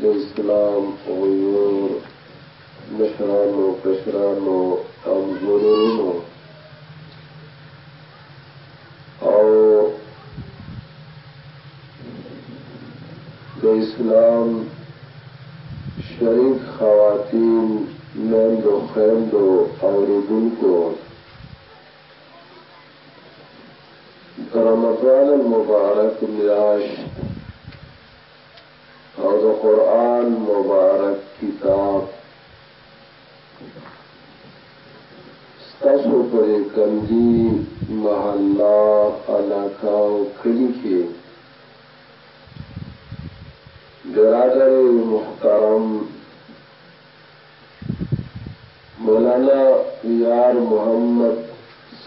د اسلام غیور مشرانو، کشرانو، همزورورونو او د اسلام شریک خواتین، میندو، خویندو، اوریدونکو د رمضان المبارک میاشت او د قرآن مبارک کتاب ستاسو پر کندی محله علاقه او کلی کې برادر محترم مولانا یار محمد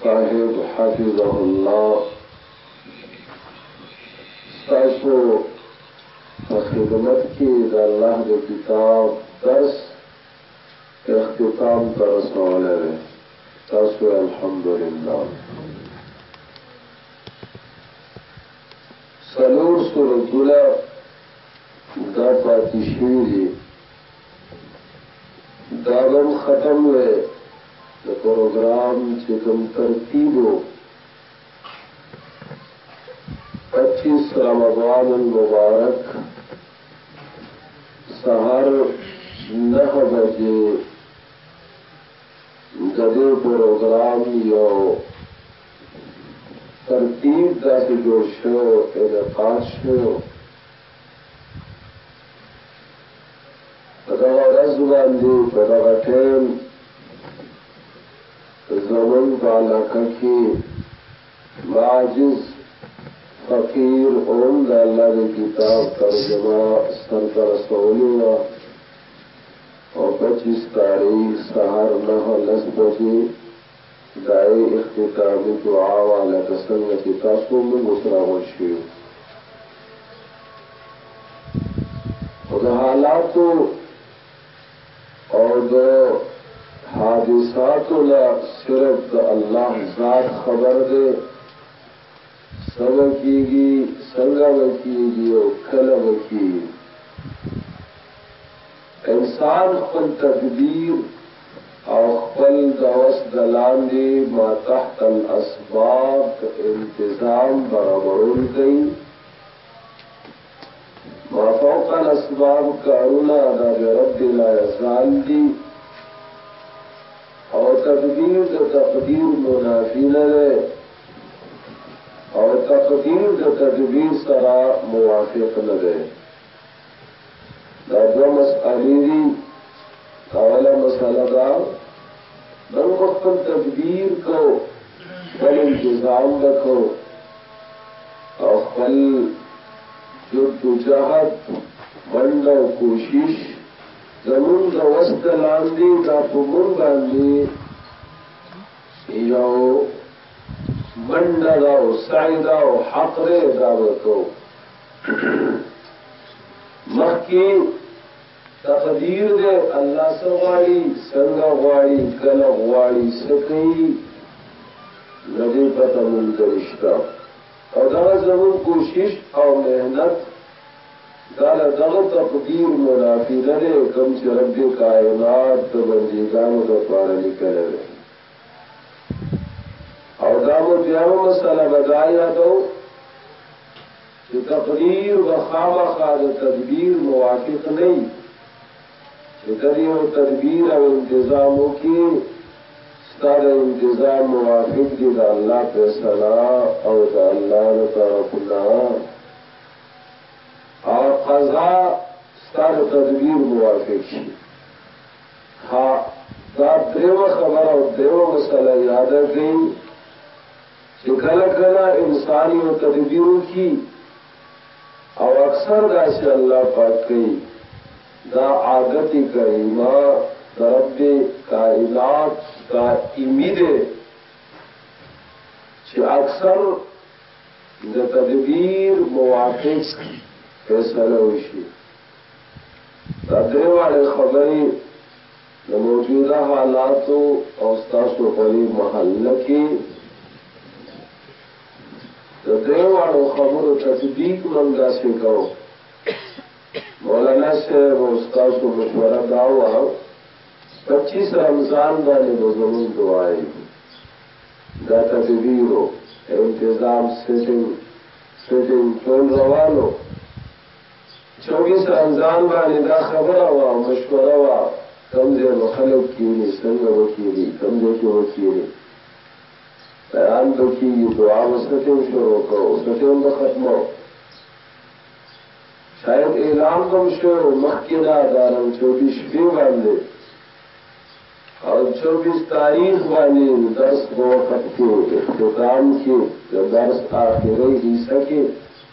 صاحب حفظه الله ستاسو په خدمت کې د الله د کتاب درس اختتام ته رسولی دی تاسو الحمدلله څلور سورتونه دا پاتې شوي دي دا به هم ختم وی د پروګرام چی کوم ترتیب وو پچیس رمضان المبارک سهار نه بجې د دې پروګرام یو ترتیب داسې جوړ شو انعقاد شو په دغه ورځ باندې په دغه ټیم زمون په علاقه کې معجز فقیر اوم د الله د کتاب ترجمه ستر پر رسولې و او 25 تاریخ سهار نه لس بجې دايې اختتامي دعا وه لکه څنګه چې تاسو او موږ اوس راغونډ شوي يو. خو د حالاتو او د حادثاتو نه صرف د الله ذات خبر دی، څه به کېږي، څنګه به کېږي او کله به کېږي. انسان خپل تقدير، او خپل د وس د لاندې ماتحت الاسباب انتظام برابرول کوي مافوق الاسباب کارونه دا به رب لا یزال دي او تقدیر د تقدیر منافی نه ده او تقدیر د تدبیر سره موافق نه ده دا دوه مسئلې دي اوله مسئله دا موږ په خپل تدبیر کو خپل انتظام وکړو او خپل جد و جهد منډه او کوشش زمونږ د وس د لاندې دا په موږ باندې یو منډه ده او سعی ده او حق دی دا وکړو مخکې تقدیر دی الله څه غواړي څنګه غواړي کله غواړي څه کوي نه دې پته مونږ ته نشته او دا زموږ کوشش او محنت دا له دغه تقدیر منافي نه دی کوم چې رب کائنات د بندګانو لپاره لیکلی دی او دا مو دیامه مسئله بدا یادو چې تقدیر و خامخا د تدبیر موافق نه چې د یو تدبیر او انتظام وکي ستاره انتظام موافق دي د الله په صلا او د الله د طرفنا او قضا ستاره تدبیر موافق شي ها دا دریمه خبره او دریمه مسله یاد کړئ چې کله کله انسان یو تدبیر وکي او اکثر دا چې الله پاک کوي دا عادت کریمه رب کائنات دا ایمی ده چې اکثر د تدبیر موافق فیصله وشي دا درې واړه خبرې د موجوده حالاتو او ستاسو په دې محله کې د درې واړو خبرو تطبیق مونږ داسې کوو مولانا صاحب او ستاسو مشوره دا وه پچیس رمضان باندې به زمونږ دعایي دا تدبیر و انتظام سیټینګ سیټینګ ټول روانو چونګي صاحب ځان باندې دا خبره وه او مشوره وه کوم ځای به خلک کېني، څنګه به کېني، کوم ځای کې به کېني، بیان به کېږي، دعا به څه ټیم شروع کوو، څه ټیم به ختموو، شاید اعلان به هم شوی و مخکې نه دا رنګ چوبیس شپې باندې او چوبیس تاریخ باندې د درس په وخت کې اختتام کې د درس آخري حصه کې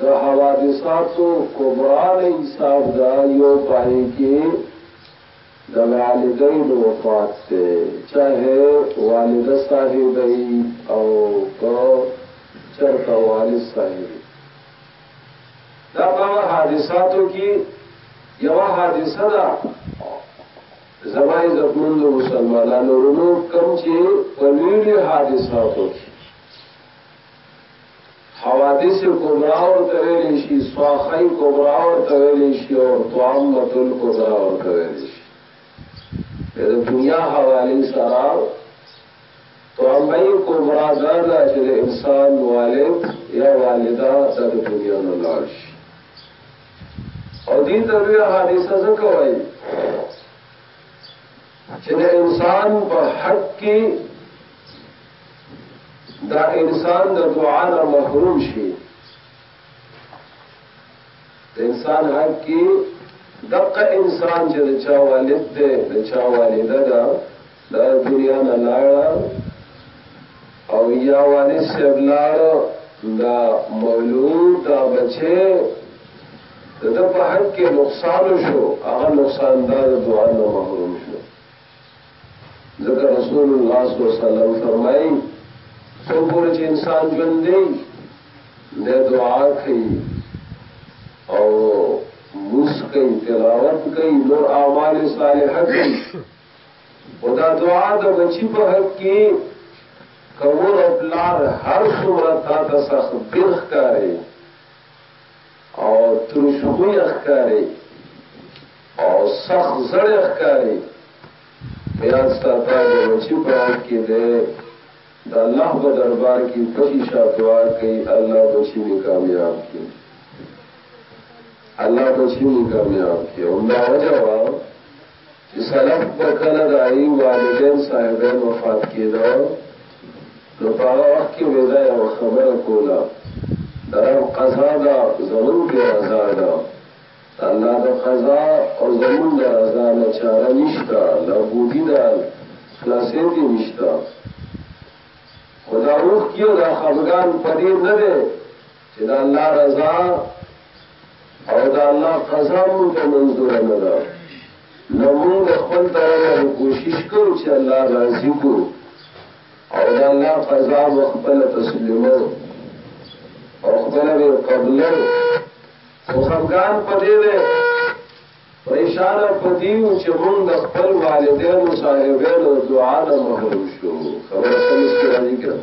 د حوادثات کبرا نه حساب دا یو پای کې د والدین وفات ته چاهه والد صاحب او کو چرته والد صاحب دا په حادثاتو کې یو حادثه ده زمای زمون د مسلمانانو ورونو کم چې په لوی حادثاتو کې حوادث کبرا ورته ویل شي سواخی کبرا ورته ویل شي او طامه الکبرا ورته ویل شي د دنیا حواله سره طامه کبرا دا ده چې انسان والد یا والده د دنیا نه لاړ شي او دې ته حادثه څه کوي چې د انسان په حق کې دا انسان د دعا نه محروم شي د انسان حق کې دغه انسان چې د چا والد دی د چا والده ده د دنیا نه لاړه او یا والد صاحب لاړه دا مولود دا بچه د ده په حق کې نقصان وشو هغه نقصان دا د دعا نه محروم شو ځکه رسول الله صلی الله علیه وسلم فرمایي څو پورې چې انسان ژوند دی د دعا کوي او موس کوي تلاوت کوي نور اعمال صالحه کوي او دا دعا د بچی په حق کې کور او پلار هر څومره تا ته سخت برخ کاری او تروش خوی ښکاري او سخت زړه ښکاري خیال ساته د بچی په حق کې دی د الله په دربار کې بچی شاه دعا کوي الله بچی می کامیاب کړي الله بچی می کامیاب کړي او دا وجه چې سلف به کله د هغوی والدین صاحبین وفات کېده نو په هغه وخت کې به دا یوه خبره کوله د رب قضا ده زمونږ پرې رضا ده د الله د قضا او زمونږ د رضا نه چاره نشته لابودي ده خلاصې دې نشته خو دا اوښکي او دا خفګان په دې نه دی چې د الله رضا او د الله قضا مونږ ته منظور نه ده نو مونږ خپل طرفه کوشش کوو چې الله راضي کو او د الله قضا خپل تسلیمو او خپل به قبلو او خفقان پدې ده پریشان پدیو چې مونږ د خپل والدینو صاحبانو دعا نه محروم شو خبره سمې راځي کړم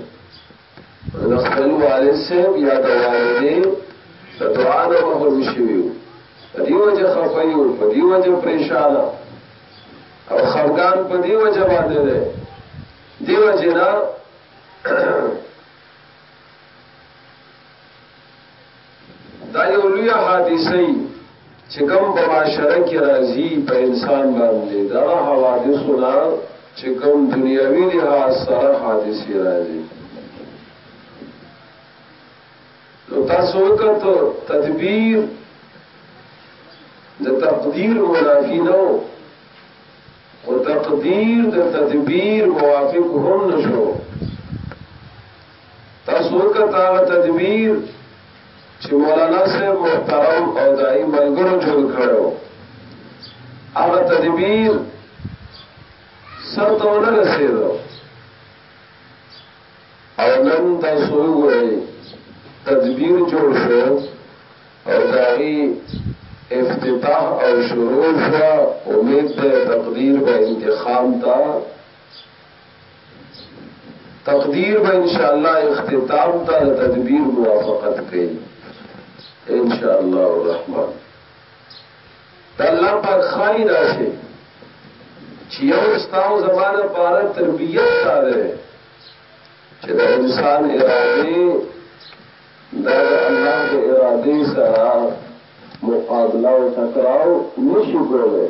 د خپل والد صاحب یا د والدې د دعا نه محروم شوي یو په دې وجه خفه یو په دې وجه پریشانه او خفګان په دې وجه باندې دی دې وجه نه دا یو لوی حادثه چې کوم په معاشره کې راځي په انسان باندې دا حوادثونه چې کوم دنیوي لحاظ سره حادثه راځي نو تاسو وکړو تدبیر د تقدیر منافی نو او تقدیر د تدبیر موافق هم نشو تاسو وکړه هغه تدبیر چې مولانا صاحب محترم او دای ملګرو جوړ کړو هغه تدبیر سر ته ونه رسیدو او نن تاسو وګورئ تدبیر جوړ شو او دای افتتاح او شروع شو امید ده تقدیر به انتخاب تا تقدیر به ان شاء الله اختتام ته د تدبیر موافقت کوي ان شاء الله الرحمن د الله پر خای راشه چې یو استاو زمانه بار تربیت سره چې د انسان اراده د الله د اراده سره مقابله او ټکراو نشي کولای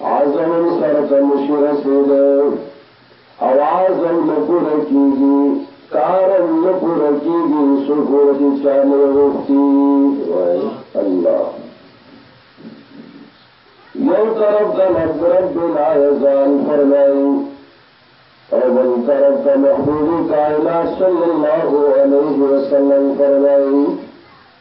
عزم هم سر ته نشي رسیده او عزم نه پوره کیږي کارم نه پوره کیږي سو ګور دي چا نه غوښتي وای الله یو طرف ته رب رب لا یزال فرمایي او بل طرف ته محبوب کائنات صلی الله علیه وسلم فرمایي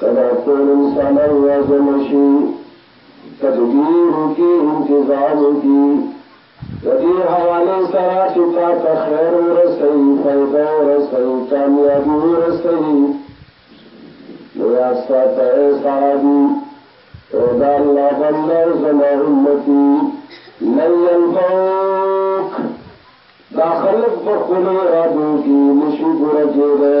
که دا ټول انسانان را جمع شي تدبیرو کی انتظامو کی ددی حوالی سرا چی تا تا خیر و رسی فیده و رسی کامیابی و رسی نیاد ساتا اے صحابی اے دا اللہ بندہ و زما امتی لن ینفوک دا خلق بخلو ارادو کی نشی پورا کی دے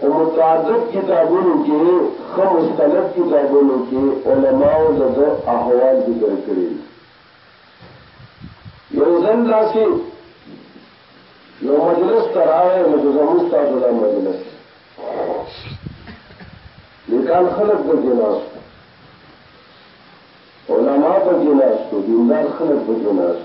په متعدد کتابونو کې ښه مستند کتابونو کې علماوو د ده احوال ذکر کړي دي. یو ځل داسې یو مجلس ته راغی لکه زموږ ستاسو دا مجلس نیکان خلک پکې ناست علما پکې ناست دیندار خلک پکې ناست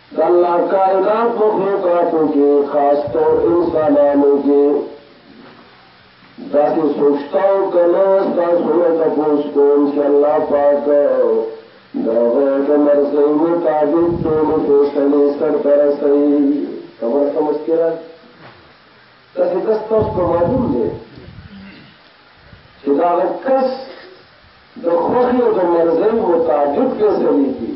د الله کائنات مخلوقاتو کې خاص طور انسانانو کې داسې سوچتا او کنه تاسو نه تاسو کوم چې الله پاک دغه د مرزي مطابق ټول فیصله سر تر سي خبر څه مشکله تاسو تاسو په معلوم دي چې دا کس د خوخي او د مرزي مطابق فیصله کوي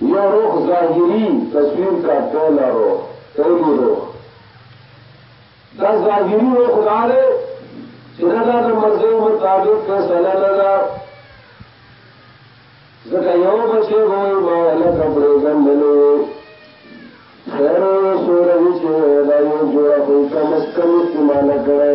یو روخ ظاهری تصویر کا پهلا روخ، پهلی روخ، دا ظاهری روخ دا دی چې نه دا د مرضی مطابق فیصله نه ده ځکه یو بچی وای ما هلکه پرېږندلی وی خیر یې سوره وي چې دا یو جوړه خو یې کم از کم استعماله کړی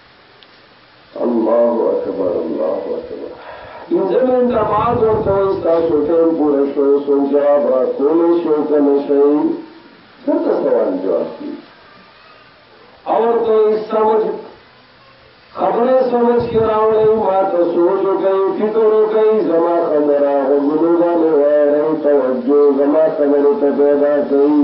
الله اکبر الله اکبر پنځه منټه مات ورکوي تاسو ټیم پوره شوی څوک جواب را کولی شي او که نه شئ دلته سوال جواب کړي او ورته سمج خبره سمج کې راوړی ما ته سوچ وکړئ فکر وکړئ زما خبره غوږونو باندې واورئ توجه زما خبرې ته پیدا کوي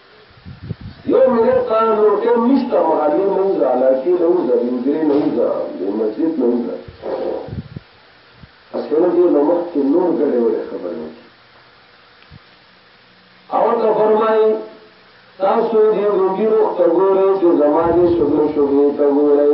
یو منټ ته نور ټیم نشته محلي نه وځه علاقې نه وځه د حجرې نه وځه د مسجد نه وځه بس کنه دې نه مخکې نور ګډې وړې خبرې وکړي او ته فرمایي تاسو دې روږي روغ ته ګورئ چې زما دې شغلې شغلې ته ګورئ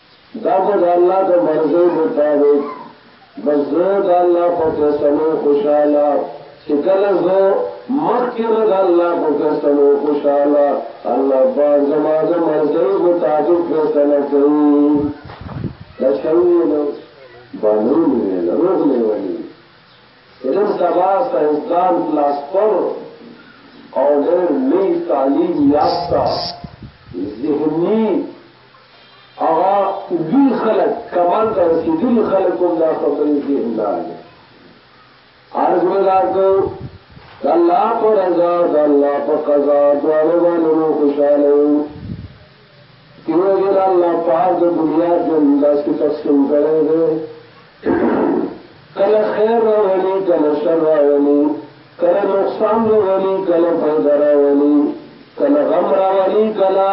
دا خو د الله د مرضی مطابق بس زه د الله په فیصلو خوشاله چې کله زه مخکې نه د الله په فیصلو خوشاله الله پاک زما د مرضی مطابق فیصله کوي دا څنګه نو باندې نه لږ نه وایي نن سبا ساينسدان کلاس پر او ډېر لوی تعلیم یافته ذهني هغه لوی خلک کمال ته رسیدلی خلک هم دا خبرې ذهن ته راځي عرض مې دا کو د الله پر رضا د الله په قضا دواړو باندې مو خوشاله یو دیو جن الله پاک د دنیا ژوند داسې تقسیم کړی دی کله خیر راولي کله شر راولي کله نقصان راولي کله فائدہ راولي کله غم راولي کله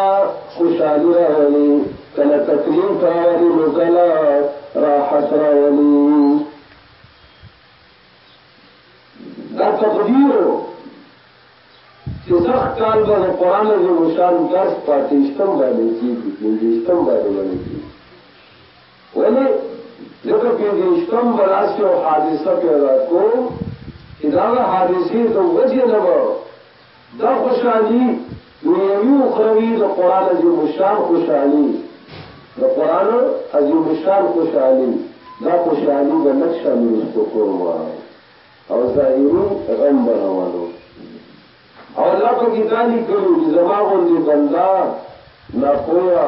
خوشحالي راولي کله تکلیف راولي نو کله راحت راولي دا تقدیر چې زخ کال به د قران عظیم شان درس پاتې شتم باندې کیږي پنځه شتم باندې باندې کیږي ولی ځکه پنځویشتم مراس یو حادثه پیدا کوم چی داغه حادثی د وجه نه به دا خوشحالی دنیوی اخروی د قرآن عظیم الشان خوشحالی د قرآن عظیم الشان خوشحالی دا خوشحالی به لک شامل استو کوم او ظاهری غم بنوانو او الله په کتابی کلو چی زما غندی بنده ناپویا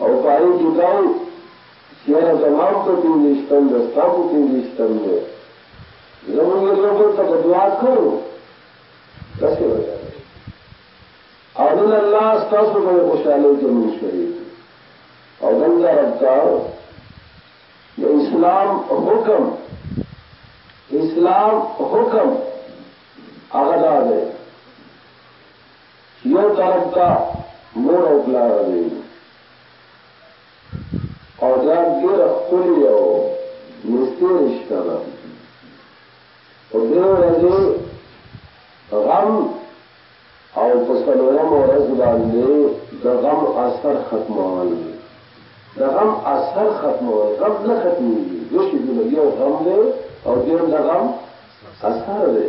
او پای کې دا و چې یاره زما هم په پنځویشتم ده، ستا هم په پنځویشتم دی، زه مونږ یو یو بل ته به دعا کوو، داسې به ده او نن الله ستاسو په خوشحالۍ کې مونږ شریک او دلته رب ته د اسلام حکم اسلام حکم هغه دا دی یو طرف ته مور او پلار دی او دا ډیر خپلی او نستی رشتہ ده په دې ورځې غم او په څلورم ورځ باندې د غم اثر ختمول د غم اثر ختمول غم نه ختمېږي دوه شي دي یو غم دی او دیم د غم اثر دی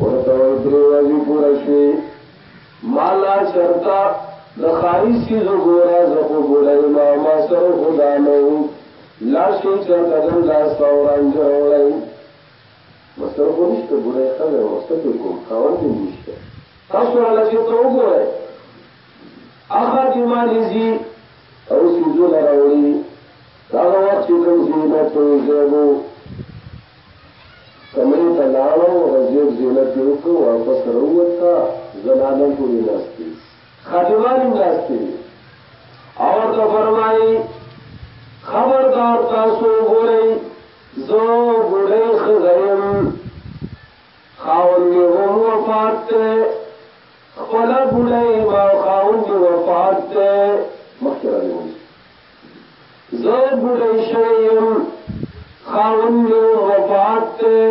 ورته وایي درې ورځې پوره شوې ما لا چرته د خاري سیزو ګوره زه خو بوډه یم ما سره خو دا نه و لا شي چرته د انداز په ورانج راوړی ما سره خو نشته بوډه یې ښځه یم څه پرې کوم خاوند یې نشته تاسو راله چې ته وګورئ هغه چې ما لیزي او سیزونه راوړي هغه وخت چې کوم زینت و زیبو کمرې ته لاړه او هغه زېړ زېنت یې وکړ، واپس راووته، زنانه ټولې ناستې وې، خادمانې ناستې وې او ورته فرمایي، خبردار تاسو وګورئ، زه بوډۍ ښځه یم، خاوند مې هم وفات دی، خپله بوډۍ یم او خاوند مې وفات دی، مخکې راځي. زه بوډۍ شوې یم، خاوند مې هم وفات دی،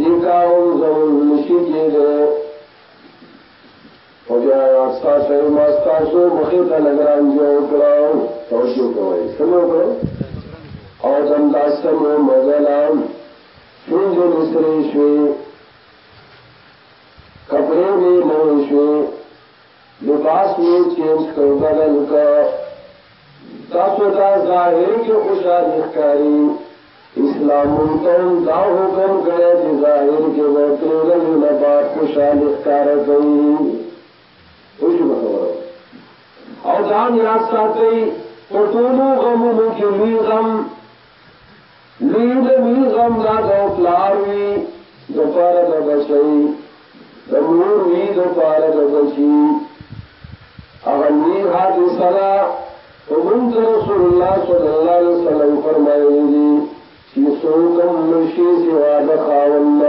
نکاح هم زموږ نشي کېدی، خو بیا ستا صاحب ما ستاسو مخې ته لږ رانجه وکړه، توجه کوئ څه مې وکړو او دملاسته مو مزله شونډې مې سرې شوې، کپړې مې نوې شوې نو باس مونږ کې اوس توبه ده نو که تاسو دا ظاهر کې خوشحالي ښکاري اسلام مونږ ته هم دا حکم کړی چې ظاهر کې به درې ورځې نه بعد خوشحالي ښکاره کوي وشي به خبره او دا هم یاد ساتئ په ټولو غمونو کې لوی غم لوی د ملي غم دا د پلار وي د پاره د بچي د مور وي د پاره د بچي هغه لوی حادثه ده او موږ رسول الله صلی الله علیه وسلم فرمایلی دي چې څوک مرشي سوا د خاوند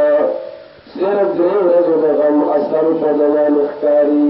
صرف درې ورځې د غم اثر په دوام ښکاري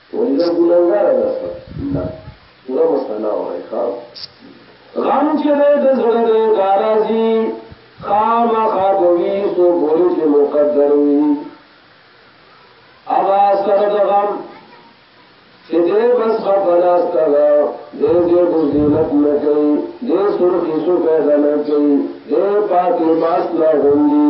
ولی دا ګناهګاره ده سر نه پورا مسله اورئ ښا غم چې دی د زړه دی دا راځي خامخا به وي څو پورې چې مقدر وي هغه سره د غم چې دی بس خفه ناسته ده دی زیر د زینت نه کوي دی سرخي سو پیدا نه کوي دی پاتې باس نه غوندي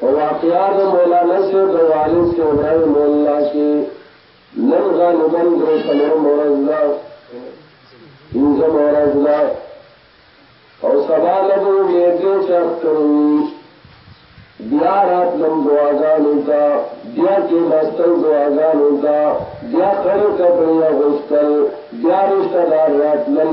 په واقعا د مولانا صاحب د والد په ابراهیم الله کې نن غالبا درې څلورم ورځ ده پنځم ورځ ده او سبا له به امید دی چې اختر وي بیا راتلم دعاګانو ته بیا کېناستل دعاګانو ته بیا خړې کپړې اغوستل بیا رشته دار راتلل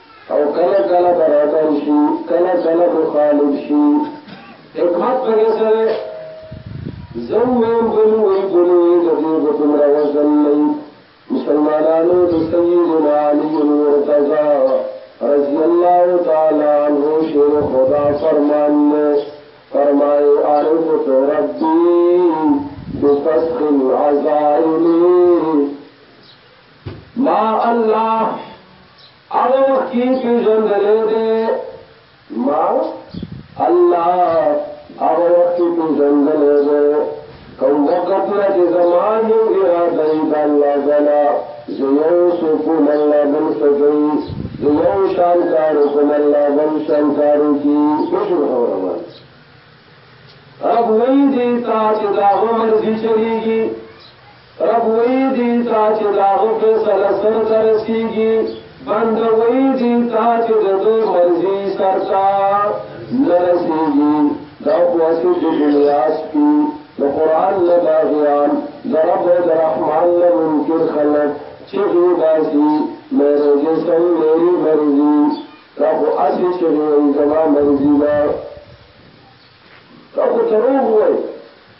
او کله کله برابر شي کله کله مخالف شي حکمت پکې څه دی زه وایم که موږ وایي که نه وایي د دې به دومره وزن نه وي مسلمانانو د سیدنا علي المرتضی رضی الله تعالی عنه شیر خدا فرمان نے فرمائے عارف تو ربی بفسخ العزائم ما الله هغه مخکې پیژندلې دې ما الله هغه مخکې پیژندلې دې کوم وخت نه چې زما یو اراده یې د الله غلا زه یو څوک کوم الله بل څه کوي زه یو شان کار کوم الله بل شان کار کوي پښه خبره ما اب وی دیتا چې دا عمر دې چلیږي رب وی دی تا چې دا غو فیصله سر ته رسیږي بند وی دی تا چې د دوی مرضی سر ته نه رسیږي دا خواسی د دنیا سپي د قرآن نه باغیان د رب او د رحمان نه منکر خلک چغې باسي میرے جسم میری مرضی دا خو اسی چغې وایي زما مرضی ده دا خو دروغ وایي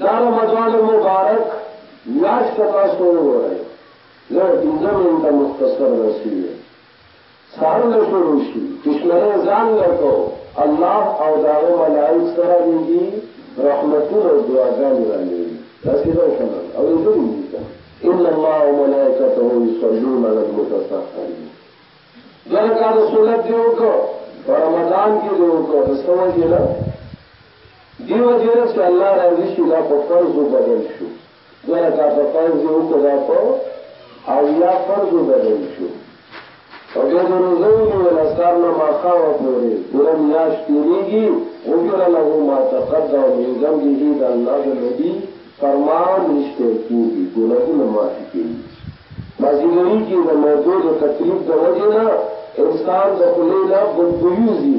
دا رمضان مبارک میاشت ته تاسو وګورئ زه پنځه منټه مختصر رسیږم سهار نه شروع شي کشمره ځان لکو الله او داغه ملائک سره لګي رحمتونه او دعاګانې را لګي تاسو دا کنه او یې دې کنه ان الله وملائکته یصلون علی المتطهرین دا کار سنت دی وکړه رمضان کې دی وکړه د سمجه نه دې وجې نه چې الله راضي شي دا په فرض وبدل شو دوه رکعته فرض یې وکړو دا په اویا فرض وبدل شو او بیا د روزه ونیوله سهار نه ماښامه پورې پوره میاشت تېرېږي غفر له ما تقدم من ذنبه د الله د نبي فرمان نشته کېږي ګناهونه معافي کوي مازیګري کې د موضوع د تکلیف د وجې نه انسان د خولې نه بدبویوځي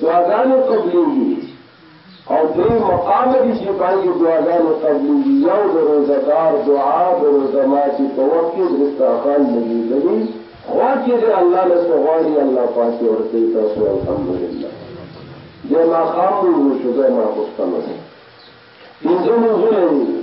دعاګانې قبلېږي او درې مقامه دي چې پای کې دعاګانې قبلېږي یو د روزدار دعا د روزه ماتي په وخت کې دسترخوان لګېدلي خوا کې دی الله له څه غواړي الله پاک یې ورکوي تاسو الحمدلله بیا ماښام لمونځ وشو بیا ماخوستن وشو پنځه لمونځونه یې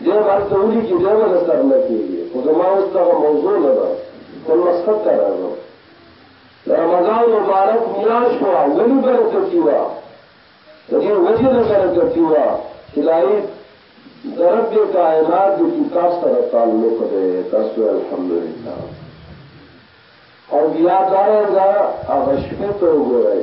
دی به هلته ولیکي دی به درسره نه کېږي خو زما اوس دغه موضوع نه ده خپل مقصد ته راځم د رمضان مبارک میاشت وه ولې برکتي وه د دې وجې نه برکتي وه چې د عید د رب کائنات د کتاب سره تعلق دی تاسو الحمدلله او بیا دا رنګه هغه شپې ته وګورئ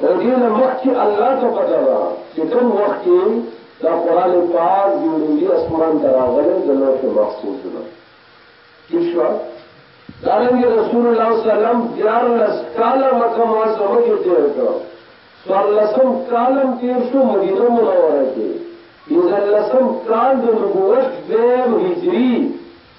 خو دې نه مخکې الله ته پته ده چې کوم وخت کې دا قرآن پاک د لومړي اسمان ته راغلی د لوح محفوظ نه. ټیک شوه؟ دارنګه رسول الله صلی الله علیه وسلم دیارلس کاله مکه معظمه کې تیر کړ څوارلسم کال هم تیر شو مدینه منوره کې پنځلسم کال د نبوت دویم هجري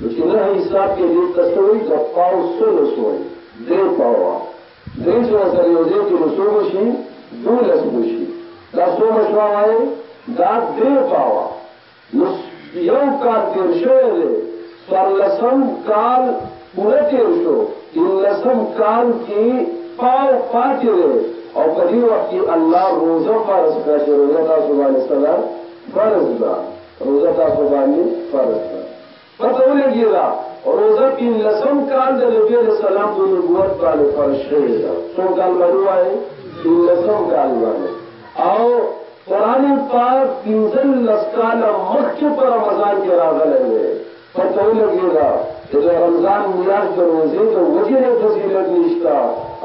نو چې نه حساب کې دې ته څه وایي دوه پاو سولس وایي درې پاوه درې سوه سره یو ځای کې نو څو به شي دولس به شي دا څومره شوه وایي دا درې پاوه نو یو کال تېر شوی دی څوارلسم کال پوره تېر شو پنځلسم کال کې پاو پاتې دی او په دې وخت کې الله روزه فرض کړه چې روزه تاسو باندې څه ده فرض ده روزه تاسو باندې فرض ده. پته ولګي دا روزه پنلسم کال د نبي علیه السلام په نبوت باندې فرض شوې ده. څوم کال باندې وایې؟ پنلسم کال باندې. او قرآن پاک پنځلس کاله مخکې په رمضان کې راغلی دی. پته ولګېده چې د رمضان میاشت د روزې د وجې نه فضیلت نشته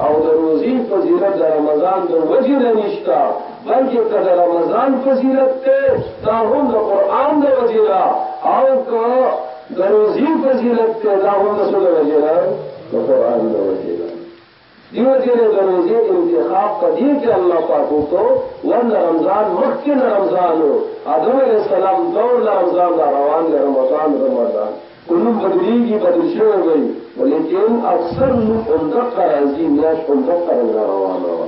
او د روزې فضیلت د رمضان د وجې نه نشته بلکې که د رمضان فضیلت ته دا هم د قرآن د وجې نه او که د روزې فضیلت ته دا هم د څه د وجې نه د قرآن د وجې نه دیو جنې د روزې انتخاب په دې کې الله پاک وکړو ور له رمضان مخکې نه رمضان و آدم علیه السلام دور نه رمضان دا روان دی رمضان رمضان خو نوم بدلېږي بدل شوی به وي خو لیکن اکثر نوم همدقه راځي میاشت همدقه رنګه روانه وه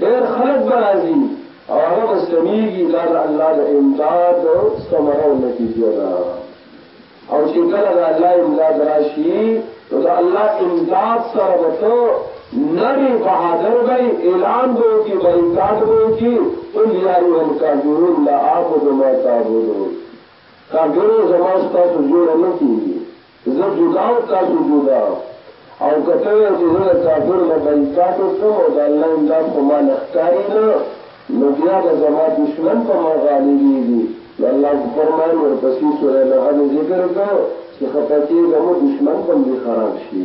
ډېر خلک به راځي او هغه به ستنېږي، دا د الله د امداد ثمره او نتیجه ده او چې کله د الله امداد راشي، نو د الله امداد سره به ته نری بهادر به اعلان به وکړي، بایکاټ به وکړي، قل یا ایها الکافرون لا اعبد ما تعبدون کافرو زما ستاسو جوړه نه کېږي. زه جدا او تاسو جدا او که ته وایې چې زه د کافرو نه بایکاټ وکړم او د الله امداد خو ما نه ښکاري نه نو بیا به زما دښمن په ما غالبېږي نو الله وفرمایل ورپسې سوره نحل ذکر کړ چې خپه کېږه مه دښمن به هم دې خراب شي.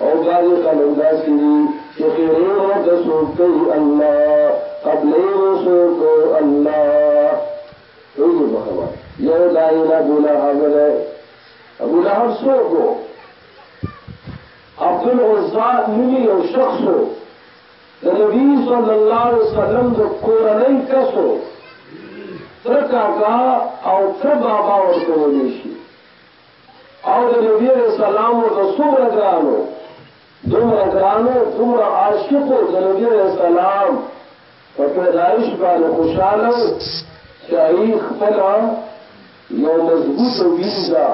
او بعضی خلق داسی دی چی خیری ورته سوک کئی الله قبلی وسوک الله پویږی په خبر یو دایل ابو لهب دی ابو لهب سوک وو عبد العزا نومی یو شخص وو د نبی صلی الله علیه وسلم د کورنۍ کسو تر کاکا او تر بابا ورته ونیشي او د نبی علیہ السلام او د څومره ګرانو دومره ګرانو دومره عاشقو د نبی علیہ السلام په پیدایش باندې خوشاله چې ای خپل یو مضبوط ویزا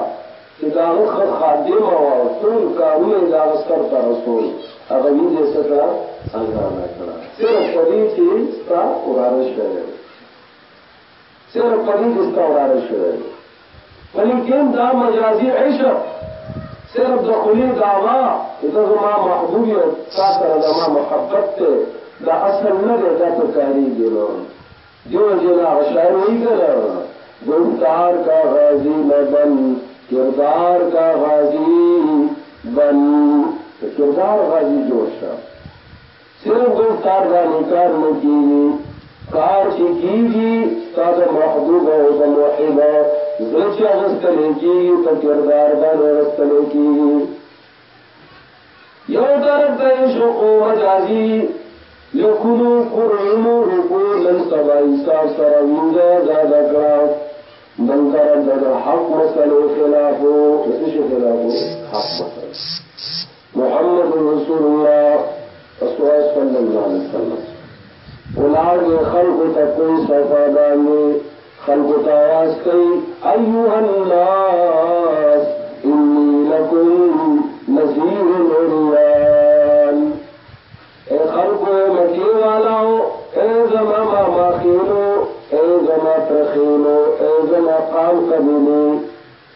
چې دا غخ خادم او ټول کارونه دا سر ته رسول هغه ویزه سره ازانه کړه صرف پدې چې تا قران شوی صرف په دې دسته وراره شوی دی ولیکن دا مجازي عشق صرف د خولې دعوا چې ته زما محبوب یې او تا سره زما محبت دی دا اصل نه دی دا ته کارېږي نو دیو جنا هغه شاعر وایي که نه گفتار کا غازی نه بن کردار کا غازی بن کردار غازی جوړ شه صرف د استاد باندې کار نه کېږي، کار چې کېږي ستا د محبوب او د محب زړه چې اغستلی کېږي په کردار باندې اغستلی کېږي. یو طرف ته عشق و مجازي لیکلو قرعونو رکو نن سبا حساب سره وینځه زاده کړه بل طرف ته د حق مسلې خلاف و د څه شي خلاف و حق مسلې محمد رسول الله صلی الله علیه وسلم ولاړ دی خلکو ته کوئی صفا باندې خلکو ته आवाज کوي ايها الناس اني لكم نذير عريان اے خلکو مکی والاو اے زما ما ماخیلو اے زما ترخیلو اے زما قام قبیلی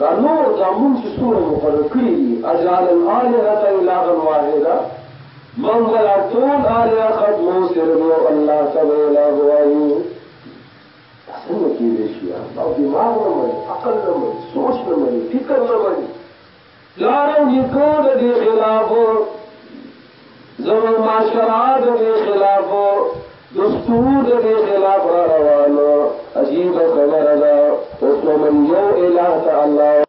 دا نور ځامن چې څومره مقرر کړي دي، اجعل الالهة الها واحده، موږ به دا ټول الهه ختمو صرف یو الله ته به اله وایو. دا څنګه کېدای شي یار؟ دا دماغ نه مني، عقل نه مني، سوچ نه مني، فکر نه مني. پلار او نیکو د دې خلاف زموږ معاشرات د دې خلاف دستور د دې خلاف را روانو عجیب خبره ده اوس ومن یو اله ته الله